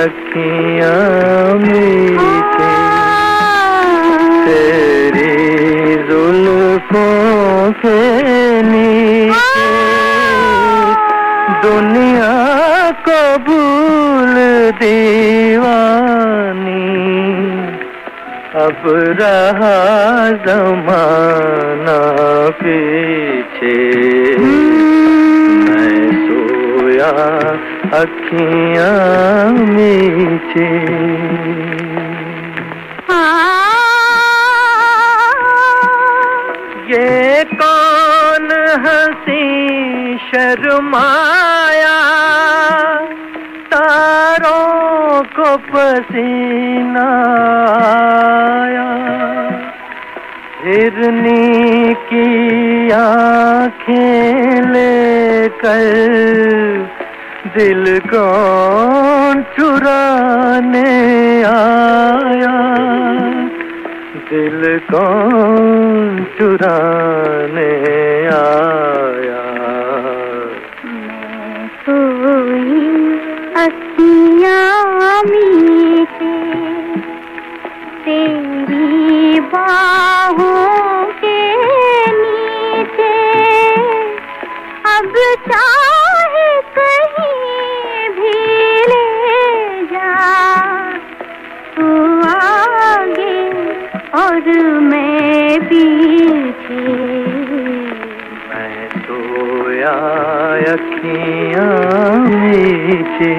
अखियाँ मीठे तेरी जुल्फों के नीचे दुनिया को भूल दीवानी। अब रहा जमाना पीछे। अखियाँ मीचे ये कौन हँसी शर्माया? तारों को पसीना हिरनी की आँखें लेकर दिल कौन चुराने आया? दिल कौन चुराने आया? मैं मीटे तेरी बाहों के नीचे। अब और मैं पीछे। मैं सोया अखियाँ मीचे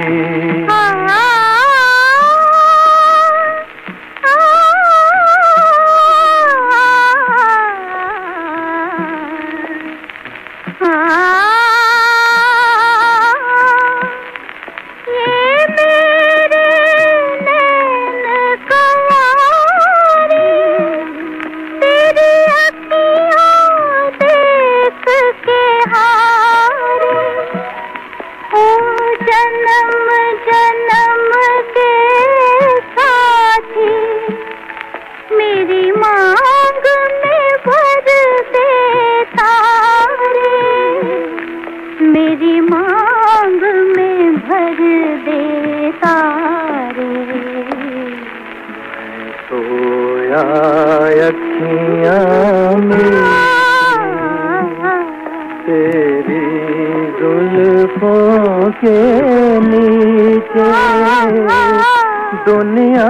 में भर दे तारे मैं सोया अखियाँ तेरी जुल्फों के नीचे। दुनिया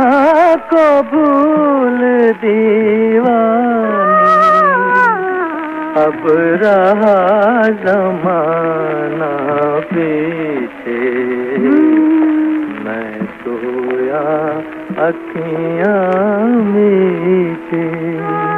को भूल दीवानी। अब रहा जमाना पीछे। अखियाँ मीचे